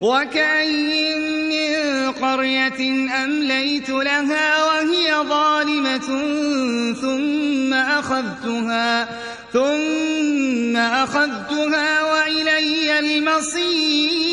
وكأين من قرية أمليت لها وهي ظالمة ثم أخذتها ثم أخذتها وإلي المصير